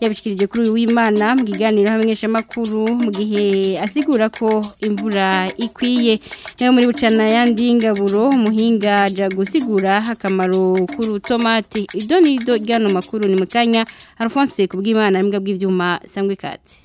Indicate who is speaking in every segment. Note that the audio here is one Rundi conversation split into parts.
Speaker 1: yabikirije kuri uyu w'imana mu kiganiro makuru mu gihe asigura ko imvura ikwiye nayo muri bucana yandi ngaburo umuhinga ajya gusigura akamaro k'urutomati tomate ni ryo ryano makuru ni mu alphonse ku bw'imana n'imbwa bw'ibyuma sangwe ikatse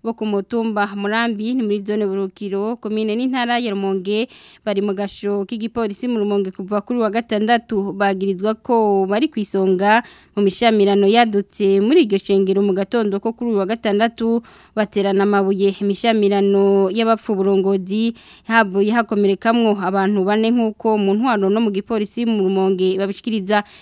Speaker 1: bo ku mutumba murambi ni muri zone burukiro komine n'intara ya rumonge bari mu gasho k'igipolisi mu rumonge kuva kuri wa gatandatu bagirizwa ko bari ku isonga mu mishamirano yadutse muri iryo shengero mu gatondo ko kuri wa gatandatu baterana amabuye imishamirano y'abapfuburongozi havuye hakomerekamwo abantu bane nk'uko mu no mu gipolisi mu rumonge babishikiriza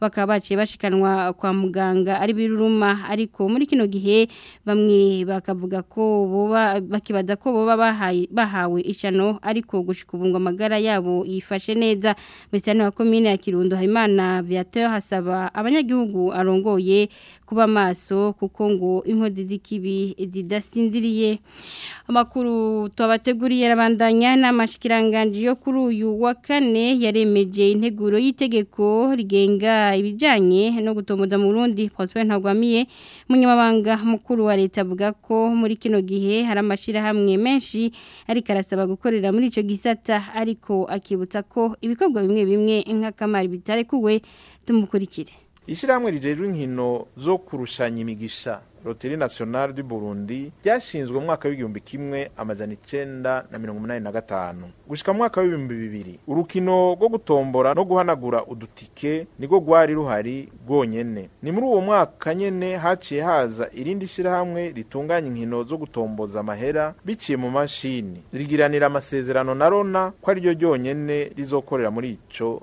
Speaker 1: bakaba baciye bashikanwa kwa muganga ari biruruma ariko muri kino gihe bamwe bakavuga ko boba bakibaza ko boba bahawe ishano ariko gushika ubungo amagara yabo yifashe neza bisani wa komine ya kirundo habimana viateur hasaba abanyagihugu arongoye kuba maso kuko ngo inkozi z'ikibi zidasindiriye amakuru twabateguriye rabandanya n'amashikiranganje yo kuri uyu wa kane yaremeje integuro y'itegeko rigenga ibijyanye no gutomoza mu Burundi Prosper Ntagwamiye munyamabanga mukuru wa leta avuga ko muri gihe hari amashirahamwe menshi ariko arasaba gukorera muri ico gisata ariko akibutsa ko ibikorwa bimwe bimwe inka y'akakamari bitare kuwe tumukurikire
Speaker 2: ishyirahamwe rijejwe inkino zo kurushanya imigisha loteri nasiyonari du burundi ryashinzwe mu mwaka w'igihumbi kimwe amajana icenda na mirongo umunani na gatanu gushika mu mwaka w'ibihumbi bibiri urukino rwo gutombora no guhanagura udutike nirwo rwari ruhari rwonyene ni muri uwo mwaka nyene haciye haza irindi shyirahamwe ritunganya inkino zo gutomboza amahera biciye mu mashini rigiranira amasezerano na rona ko ariryo ryonyene rizokorera muri ico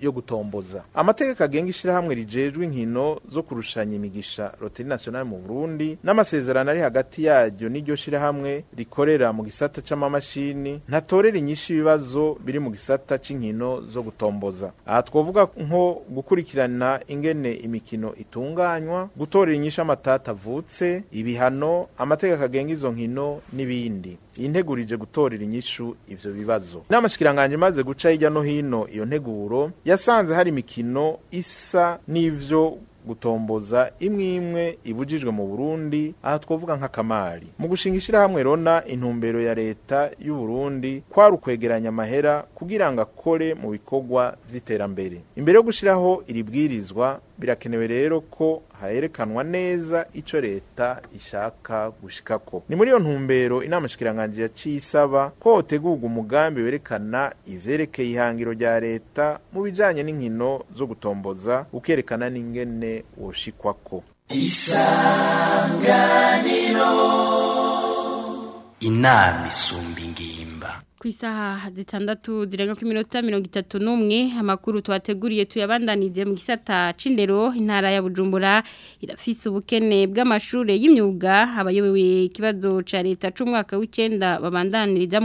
Speaker 2: yo gutomboza amategeko agenga ishyirahamwe rijejwe inkino zo kurushanya imigisha roteri nasiyonari mu burundi n'amasezerano ari hagati yaryo n'iryo shyirahamwe rikorera mu gisata cy'amamashini ntatorera inyinshi ibibazo biri mu gisata cy'inkino zo gutomboza aha twavuga nko gukurikirana ingene imikino itunga zitunganywa gutorera inyishu amatata avutse ibihano amategeko agenga izo nkino n'ibindi iyi nteguro ije gutorera inyishu ivyo bibazo inama shikiranganje imaze guca hirya no hino iyo nteguro yasanze hari imikino isa n'ivyo gutomboza imwe imwe ibujijwe mu Burundi aha twovuga nka kamari mu gushinga ishirahamwe rona intumbero ya leta y'u Burundi kwari ukwegeranya amahera kugira ngo akore mu bikorwa vy'iterambere imbere yo gushiraho iribwirizwa birakenewe rero ko haherekanwa neza icyo leta ishaka gushika ko ni muri iyo ntumbero inama shikiranganje yaciye isaba ko hotegurwa umugambi werekana ivyerekeye ihangiro rya leta mu bijyanye n'inkino zo gutomboza ukerekana n'ingene ko isanganiro
Speaker 3: inama isumba ingimba
Speaker 1: ku isaha zitandatu zirenga ku minota mirongo itatu n'umwe amakuru twateguriye tuyabandanije mu gisata c'indero intara ya bujumbura irafise ubukene bw'amashuri y'imyuga abayoboye ikibazo ca leta c'umwaka w'icenda babandaniriza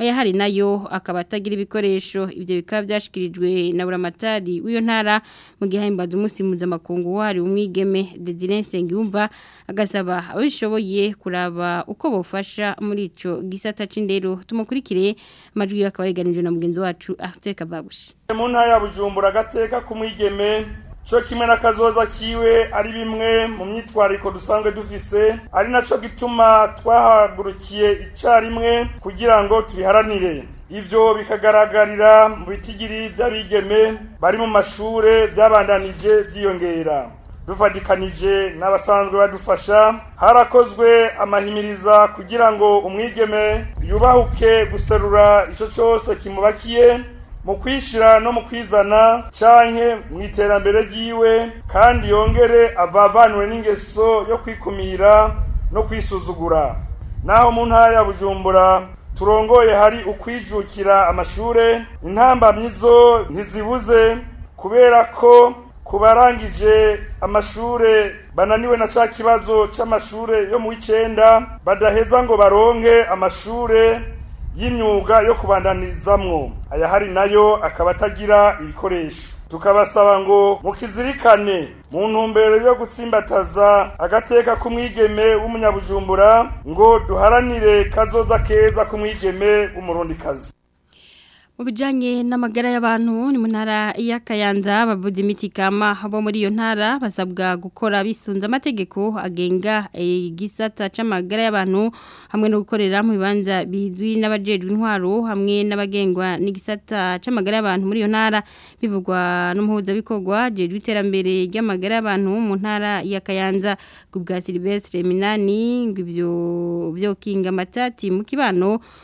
Speaker 1: ayahari nayo akaba atagira ibikoresho ibyo bikaba byashyikirijwe na buramatari w'iyo ntara mu gihe hahimbaza umunsi mpuzamakungu wari umwigeme Desire Nsengiyumva agasaba ababishoboye kuraba uko bufasha muri icyo gisata cy'indero tumukurikire amajwi akaba na mugenzi wacu afite kavagushi
Speaker 4: mu ya bujumbura agateka k'umwigeme cyo kimwe n'akazoza kiwe ari bimwe mu myitwariko dusanzwe dufise ari nacyo gituma twahagurukiye icyarimwe kugira ngo tubiharanire ivyo bikagaragarira mu bitigiri by'abigeme bari mu mashure byabandanije byiyongera dufatikanije n'abasanzwe badufasha harakozwe amahimiriza kugira ngo umwigeme yubahuke guserura ico cyose kimubakiye mu kwishira no mu kwizana canke mu iterambere ryiwe kandi yongere avavanwe n'ingeso yo kwikumira no kwisuzugura naho mu ntara ya bujumbura turongoye hari ukwijukira amashure intambamyizo ntizibuze kubera ko kubarangije barangije amashure bananiwe na cya kibazo c'amashure yo mu icyenda badaheza ngo baronke amashure y'imyuga yo aya hari nayo akaba atagira ibikoresho tukabasaba ngo mukizirikane mu ntumbero yo gutsimbataza agateka k'umwigeme w'umunyabujumbura ngo duharanire kazoza keza k'umwigeme w'umurundikazi
Speaker 1: mu bijyanye n'amagara y'abantu ni mu ntara y'akayanza bavuze imiti kama muri iyo ntara basabwa gukora bisunze amategeko agenga igisata cy'amagara y'abantu hamwe no gukorera mu bibanza bizwi n'abajejwe intwaro hamwe n'abagengwa n'igisata cy'amagara y'abantu muri iyo ntara bivugwa n'umuhuzabikorwa jejwe iterambere ry'amagara y'abantu mu ntara y'akayanza ku bwa silivesitire minani ngo byo kinga matati mu kibano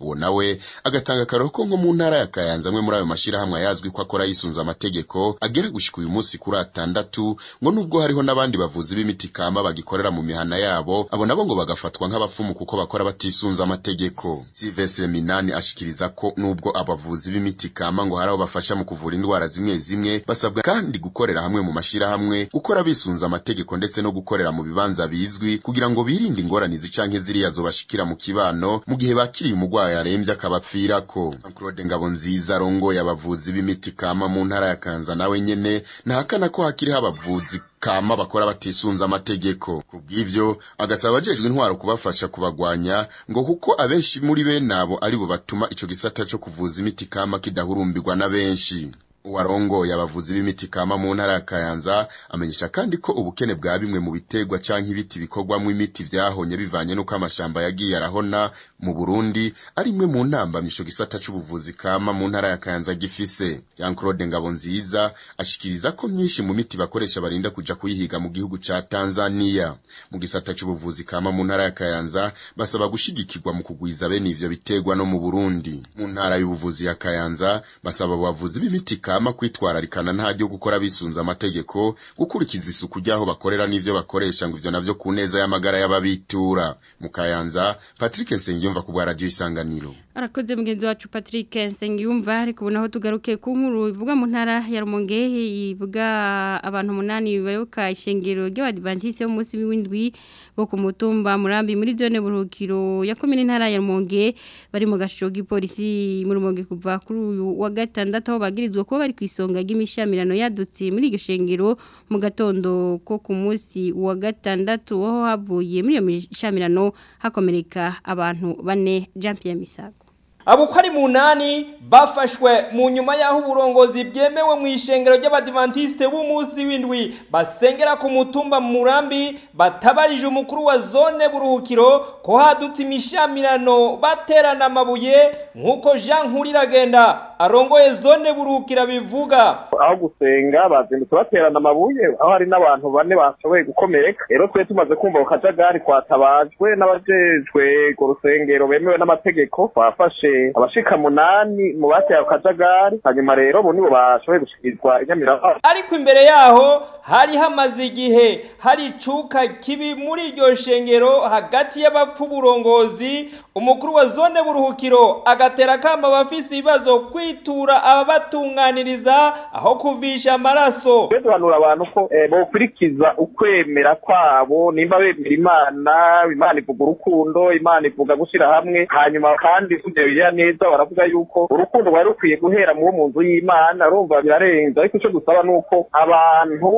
Speaker 5: uwo nawe agatanga akararo ko nko mu ntara ya Kayanza amwe muri ayo mashyirahamwe yazwi ko akora yisunze amategeko agera gushika uyu munsi kuri atandatu ngo nubwo hariho n'abandi bavuzi b'imiti kama bagikorera mu mihana yabo abo nabo ngo bagafatwa nk'abapfumu kuko bakora batisunze amategeko Silvestre Minani ashikiriza ko nubwo abavuzi b'imiti kama bituma ngo hari bafasha mu kuvura indwara zimwe zimwe basabwa kandi gukorera hamwe mu hamwe gukora bisunze amategeko ndetse no gukorera mu bibanza bizwi kugira ngo birinde ingorane zicanke ziriya bashikira mu kibano mu gihe bakiriye umugwayi arembye akabapfirako claude ngabo nziza rongo abavuzi b'imiti kama mu ntara ya kanza nawe nyene nahakana ko hakiriho abavuzi kama bakora batisunze amategeko kubw’ibyo agasaba abajejwe intwaro kubafasha kubagwanya ngo kuko abenshi muri bene abo ari bo batuma icyo gisata cyo kuvuza imiti kama kidahurumbirwa na benshi warongoye abavuzi b'imiti kama mu ntara ya Kayanza amenyesha kandi ko ubukene bwa bimwe mu biterwa canke ibiti bikorwamwo imiti vyahonye bivanye n'uko amashamba yagiye arahona mu Burundi ari imwe mu ntambamisho gisata c'ubuvuzi kama mu ntara ya Kayanza gifise. Jean Claude Ngabonziza ashikiriza ko myinshi mu miti bakoresha barinda kuja kuyihiga mu gihugu ca Tanzania. Mu gisata c'ubuvuzi kama mu ntara ya Kayanza basaba gushigikirwa mu kugwiza bene ivyo biterwa no mu Burundi. Mu ntara y'ubuvuzi ya Kayanza basaba abavuzi b'imiti kama kwitwararikana nta ryo gukora bisunze amategeko, gukurikiza isuku ry'aho bakorera n'ivyo bakoresha ngo ivyo navyo ku neza y'amagara y'ababitura. Mu Kayanza Patrick Nsengiyumva yumva ku bwa
Speaker 1: arakoze mugenzi wacu patrick nsengiyumva ariko ubu naho tugaruke ku nkuru ivuga mu ntara ya rumunge ivuga abantu munani bayoboka ishengero ry'abadivantisi yo munsi w'indwi bo murambi muri zone buruhukiro ya komine ntara ya Rumonge bari mu gasho gipolisi muri Rumonge kuva kuri uyu wa gatandatu aho bagirizwa kuba bari kwisonga g'imishamirano yadutse muri iryo shengero mu gatondo ko ku munsi wa gatandatu aho havuye muri iyo mishamirano hakomereka abantu bane Jean Pierre Misago
Speaker 6: abo ari munani bafashwe mu nyuma y'aho uburongozi bwemewe mu ishengero ry'abadivantisite b'umunsi w'indwi basengera ku mutumba mu murambi batabarije umukuru wa zone buruhukiro ko hadutse imishyamirano baterana amabuye nk'uko jean nkurira agenda arongoye zone burukira bivuga
Speaker 7: aho gusenga bazindutse baterana amabuye aho hari n'abantu bane bashoboye gukomereka rero twe tumaze kumva ku kajagari kwatabajwe n'abajejwe ku rusengero bemewe n'amategeko bafashe abashika munani mu bateye ako kajagari hanyuma rero bo nibo bashoboye gushikirizwa inyamirampaka
Speaker 6: ariko imbere yaho hari hamaze igihe hari icuka kibi muri iryo shengero hagati y'abapfu burongozi umukuru wa zone buruhukiro agatera akamo abafise ibibazo kwi yitura ababatunganiriza aho kuvisha amaraso
Speaker 7: duhanura abantu ko eh, bokurikiza ukwemera kwabo nimba bemera imana imana ivuga urukundo imana ivuga gushyira hamwe hanyuma kandi kugira neza baravuga yuko urukundo rwari rukwiye guhera mu mu nzu y'imana rumva birarenze ariko icyo dusaba ni uko abantu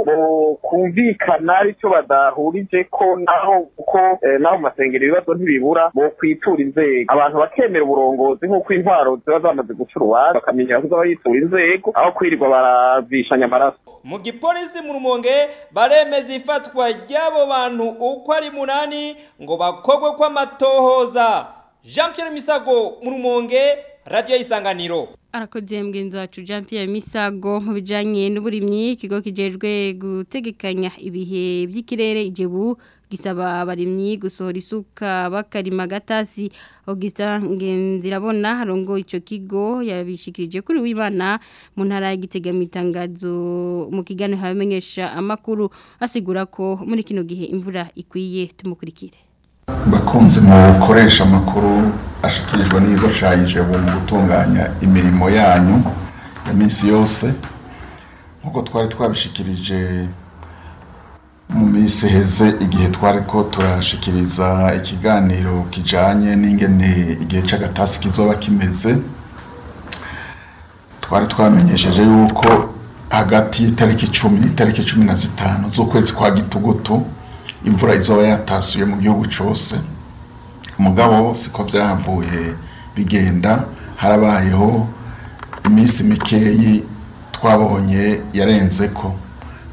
Speaker 7: kumvikana aricyo badahurije ko naho kuko eh, naho masengero ibibazo ntibibura bo kwitura inzego abantu bakemera uburongozi nk'uko intwaro ziba zamaze guca bakamenya kuko yitura inzego aho kwirirwa barabishanya amaraso
Speaker 6: mu gipolisi mu rumonge baremeza ifatwa ry'abo bantu uko ari munani ngo bakogwe kw'amatohoza jean Pierre misago mu rumonge radiyo y'isanganiro
Speaker 1: arakodeye mugenzi wacu jean Pierre misago mu bijyanye n'uburimyi ikigo kijejwe gutegekanya ibihe by'ikirere igihe gisaba abarimyi gusohora isuka bakarima gatasi Augustin Ngenzirabona harongo ico kigo yabishikirije kuri wibana mu ntara ya Gitega mu kigano habamenyesha amakuru asigura ko muri kino gihe imvura ikwiye tumukurikire
Speaker 8: bakunze mu gukoresha amakuru ashikirijwe n'ibigo cyayije mu gutunganya imirimo yanyu ya minsi yose nk'uko twari twabishikirije mu minsi iheze igihe twari ko turashikiriza ikiganiro kijyanye n'ingene igihe cy'agatasi kizoba kimeze twari twamenyesheje yuko hagati y'itariki icumi n'itariki cumi na zitanu z'ukwezi kwa gitugutu imvura izoba yatasuye mu gihugu cyose umugabo siko byavuye bigenda harabayeho iminsi mikeyi twabonye yarenze ko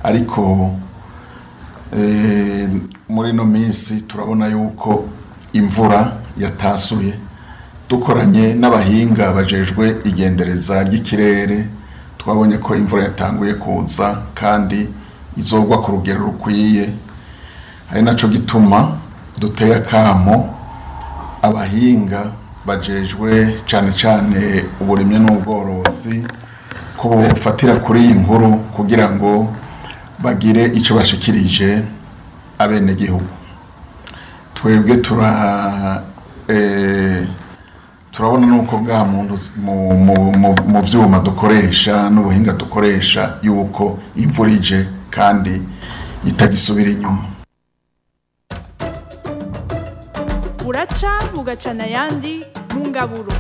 Speaker 8: ariko Eh, muri ino minsi turabona yuko imvura yatasuye dukoranye n'abahinga bajejwe igendereza ry'ikirere twabonye ko imvura yatanguye kuza kandi izogwa ku rugero rukwiye ari nacyo gituma duteye akamo abahinga bajejwe cyane cyane uburimwe n'ubworozi ko bufatira kuri iyi nkuru kugira ngo bagire icyo bashikirije abenegihugu twebwe tura eh, turabona nuko bwa muntu mu byuma dukoresha n'ubuhinga dukoresha yuko imvura ije kandi itagisubira inyuma
Speaker 9: uraca bugacana ayandi mu ngaburo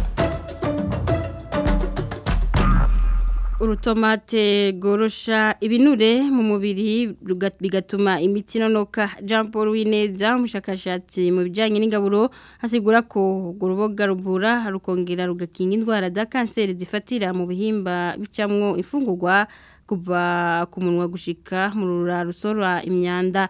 Speaker 1: urutomate gorosha ibinure mu mubiri bigatuma imiti inonoka jean paul wineza umushakashatsi mu bijyanye n'ingaburo hasigura ko urwo ruboga ruvura rukongera rugakinga indwara za kanseri zifatira mu bihimba bicamwo imfungurwa kuva ku munwa gushika mu rura rusorora imyanda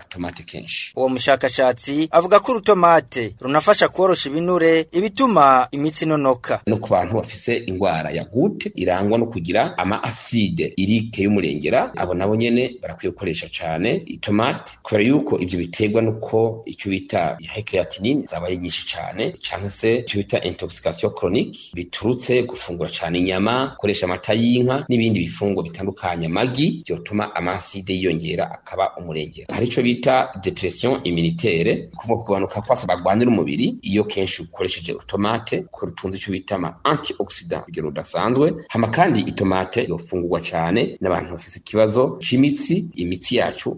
Speaker 10: urutomate
Speaker 11: kenshi
Speaker 10: uwo mushakashatsi avuga ko urutomate runafasha korosha ibinure ibituma imitsi inonoka
Speaker 11: no ku bantu bafise indwara ya gute irangwa no kugira ama aside irike y'umurengera abo nabo nyene barakwiye gukoresha cane itomati kubera yuko ivyo biterwa nuko icyo bita hekeratinine zabaye nyinshi cane canke se icyo bita intoxication chronique biturutse gufungura cane inyama gukoresha amata y'inka n'ibindi bifungo bitandukanye amagi vyotuma amaside yiyongera akaba umurengera hari ico bita depression immunitaire kuvuga kugabanuka kwaso barwanira umubiri iyo kenshi ukoresheje utomate ko rutunze ico bita ama antioxidant urugero rudasanzwe hama kandi itomate yofungurwa cane cyane n'abantu bafite ikibazo cy'imitsi imitsi yacu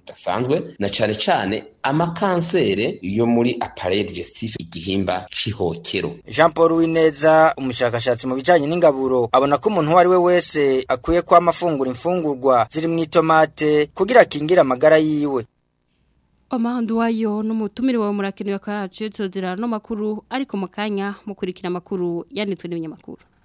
Speaker 11: rudasanzwe na cyane cyane amakansere yo muri apareye digestive igihimba cy'ihokero
Speaker 10: jean paul wineza umushakashatsi mu bijyanye n'ingaburo abona ko umuntu uwo ari we wese akwiye kuba amafunguro imfungurwa zirimo itomate kugira akingire amagara magara yiwe
Speaker 1: Amahandi wayo n'umutumire wawe murakenewe karacu tuzira no makuru ariko mukanya mukurikira makuru yanitwe n'ibinyamakuru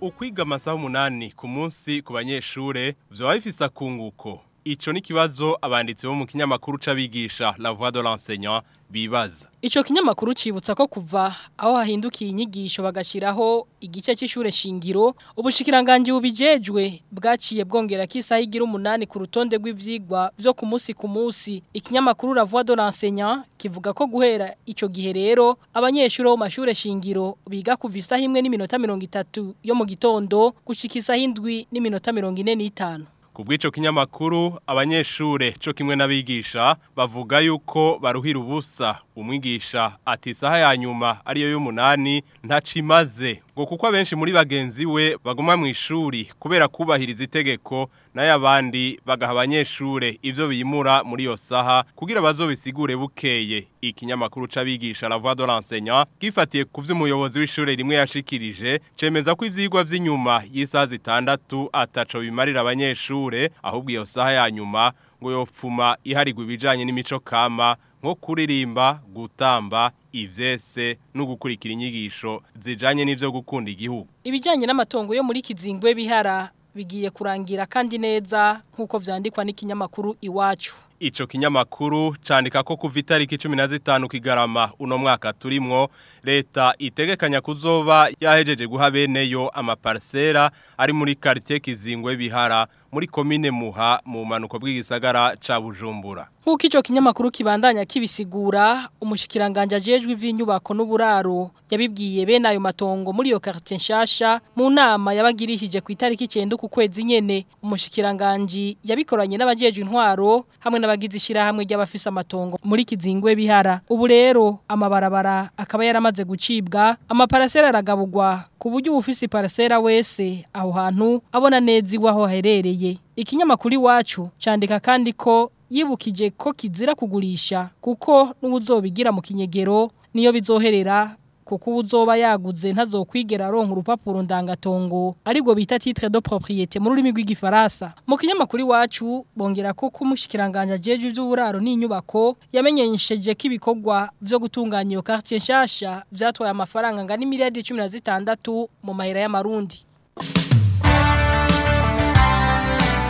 Speaker 12: ukwiga amasaha umunani ku munsi ku banyeshuri byaba bifise akunguko Ico ni kibazo abanditsi bo mu kinyamakuru c'abigisha La Voix de l'enseignant bibaza.
Speaker 13: Ico kinyamakuru cibutsa ko kuva aho hahindukiye inyigisho bagashiraho igice c'ishure shingiro ubushikiranganje ubijejwe bwaciye bwongera kisaha igira umunani ku rutonde rw'ivyigwa vyo ku munsi ku munsi. Ikinyamakuru La Voix de l'enseignant kivuga ko guhera ico gihe rero abanyeshuri bo mashure shingiro biga kuva isaha imwe n'iminota 30 yo mu gitondo gushika isaha indwi n'iminota 45.
Speaker 12: ku kinyamakuru abanyeshuri cyo kimwe n'abigisha bavuga yuko baruhira ubusa umwigisha ati isaha ya nyuma ariyo y'umunani ntaci imaze ngo kuko abenshi muri bagenzi we baguma mu ishuri kubera kubahiriza itegeko nayo abandi bagaha abanyeshuri ibyo bimura muri iyo saha kugira bazobisigure bukeye ikinyamakuru c'abigisha la voix de l'enseignant gifatiye ku vy'umuyobozi w’ishuri rimwe yashikirije cemeza ko ivyigwa vy'inyuma y'isaha zitandatu ataco bimarira abanyeshuri ahubwo iyo saha ya nyuma ngo yopfuma iharigwa ibijanye n'imico kama nko kuririmba gutamba ibyese no gukurikira inyigisho zijyanye n'ibyo gukunda igihugu
Speaker 13: ibijyanye n'amatongo yo muri kizingwe bihara bigiye kurangira kandi neza nk'uko byandikwa n'ikinyamakuru iwacu
Speaker 12: icyo kinyamakuru cyandika ko kuva itariki cumi na zitanu kigarama uno mwaka turimo leta itegekanya kuzoba yahejeje guha beneyo amaparisera ari muri karitsiye kizingwe bihara muri komine muha mu mpanuko bw'igisagara cya bujumbura
Speaker 13: nk'uko icyo kinyamakuru kibandanya kibisigura umushyikiranganje ajejwe iby'inyubako n'uburaro yabibwiye bene ayo matongo muri iyo karitsiye nshyashya mu nama yabagirishije ku itariki icyenda ku kwezi nyine umushikiranganji yabikoranye n'abajejwe intwaro hamwe n'abagize ishyirahamwe ry'abafise amatongo muri kizingwe bihara ubu rero amabarabara akaba yaramaze gucibwa amaparasera aragaburwa ku buryo ubufise iparasera wese aho hantu abona neza iwe aho aherereye ikinyamakuru iwacu cyandika kandi ko yibukije ko kizira kugurisha kuko n'ubuzobigira mu kinyegero niyo bizoherera kuko uzoba yaguze ntazokwigera aronka urupapuro ndangatongo ariko bita titre de propriété mu rurimi rw'igifaransa mu kinyamakuru iwacu bongera ko kumushikiranganje ajeje iby'uburaro n'inyubako yamenyesheje ko ibikorwa byo gutunganya iyo quartier nshasha byatwaye amafaranga angana n'imiliyari 16 mu mahera y'amarundi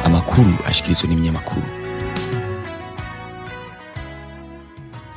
Speaker 3: amakuru ashikirizwa n'ibinyamakuru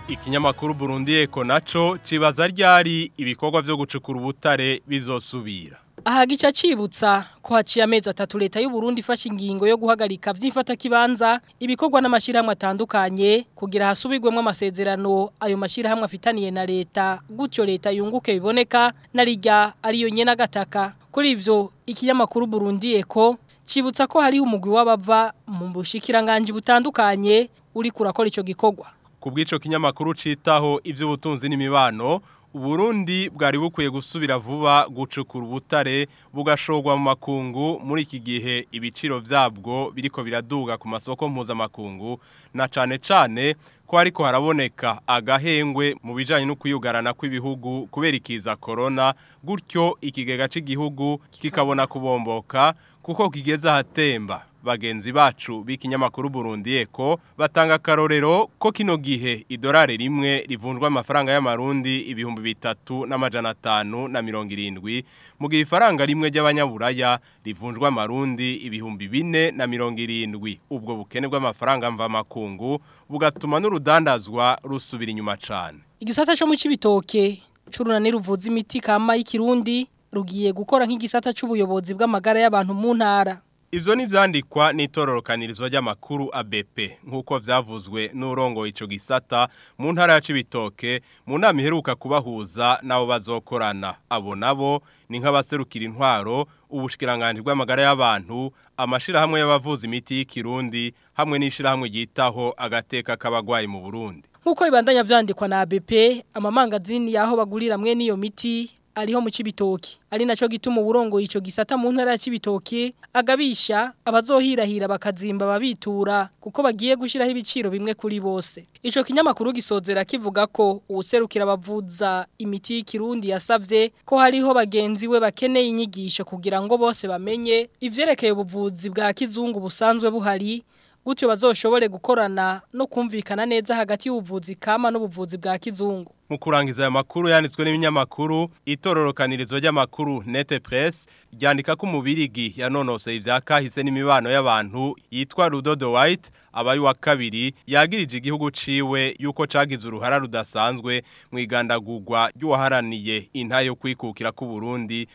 Speaker 12: ikinyamakuru Burundi Eko naco cibaza ryari ibikorwa byo gucukura ubutare bizosubira
Speaker 13: aha gica cibutsa ko haciye amezi atatu leta y'u Burundi ifashe ingingo yo guhagarika byifata kibanza ibikorwa n'amashirahamwe atandukanye kugira hasubirwemo amasezerano ayo mashirahamwe afitaniye na leta gutyo leta yunguke biboneka na rijya ariyo nyene agataka kuri ivyo ikinyamakuru Burundi Eko cibutsa ko hariho umugwi w'abava mu bushikiranganje butandukanye uri kurakora ico gikorwa
Speaker 12: ku bw'ico kinyamakuru citaho ivy'ubutunzi n'imibano Burundi bwari bukwiye gusubira vuba gucukura ubutare bugashogwa mu makungu muri iki gihe ibiciro byabwo biriko biraduga ku masoko mpuzamakungu na cane cane ko ariko haraboneka agahengwe mu bijanye no kuyugarana kw'ibihugu kubera ikiza corona gutyo ikigega cy'igihugu kikabona kubomboka kuko kigeze hatemba bagenzi bacu b'ikinyamakuru Burundi Eko batanga akarorero ko kino gihe idorare rimwe rivunjwa amafaranga y'amarundi ibihumbi bitatu n'amajana atanu na mirongo irindwi mu gihe ifaranga rimwe ry'abanyaburaya rivunjwa amarundi ibihumbi bine na mirongo irindwi ubwo bukene bw'amafaranga mvamakungu bugatuma n'urudandazwa rusubira inyuma cyane
Speaker 13: igisata cyo mu cy'ibitoke cy'urunani ruvuza imiti kama y'ikirundi rugiye gukora nk'igisata cy'ubuyobozi bw'amagara y'abantu mu ntara
Speaker 12: Ibyo ni ibyandikwa n'itororokanirizo ry'amakuru ABP nk'uko byavuzwe n'urongo icyo gisata mu ntara ya Cibitoke mu nama iheruka kubahuza n'abo bazokorana abo nabo ni nk'abaserukira intwaro ubushikiranganje bw'amagara y'abantu amashirahamwe y'abavuza imiti y'ikirundi hamwe n'ishirahamwe ryitaho agateka k'abagwayi mu Burundi
Speaker 13: nk'uko bibandanya byandikwa na ABP amamangazini y'aho bagurira mwe n'iyo miti ariho mu kibitoki ari naco gituma uburongo ico gisata mu ntara ya cibitoki agabisha abazohirahira bakazimba babitura kuko bagiye gushiraho ibiciro bimwe kuri bose ico kinyamakuru gisozera kivuga ko uwuserukira abavuza imiti y'ikirundi yasavye ko hariho bagenzi we bakeneye inyigisho kugira ngo bose bamenye ivyerekeye ubuvuzi bwa kizungu busanzwe buhari gutyo bazoshobore gukorana no kumvikana neza hagati y'ubuvuzi kama n'ubuvuzi bwa kizungu
Speaker 12: mu kurangiza aya makuru yanditswe n'ibinyamakuru itororokanirizo ry'amakuru nete press ryandika ko umubirigi yanonoseye ibyakahise n'imibano y'abantu yitwa rudodo white abaye wa kabiri yagirije igihugu ciwe yuko cagize uruhara rudasanzwe mu igandagurwa ry'uwaharaniye inta yo kwikukira ku Burundi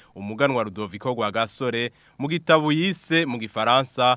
Speaker 12: wa Rudoviko rwa gasore mu gitabo yise mu gifaransa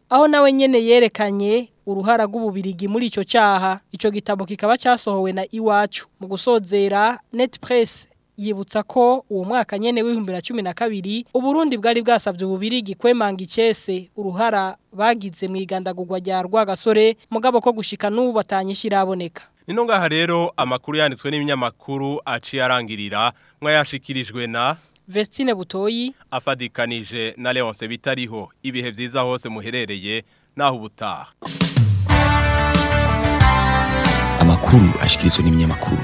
Speaker 13: aho nawe nyene yerekanye uruhara rw'ububirigi muri ico caha ico gitabo kikaba casohowe na Iwacu mu gusozera Net Press yibutsa ko uwo mwaka nyene w'ibihumbi na cumi na kabiri uburundi bwari bwasabye ububirigi kwemanga icese uruhara bagize mu igandagurwa rya rwagasore mugabo ko gushika n'ubu batanyisha iraboneka
Speaker 12: nino ngaha rero amakuru yanditswe n'ibinyamakuru aciye arangirira mwayashikirijwe na
Speaker 13: Vestine Butoyi
Speaker 12: afadikanije na Leonce bitariho ibihe byiza hose muherereye naho ubutaha
Speaker 3: amakuru ashikirizwe n'ibinyamakuru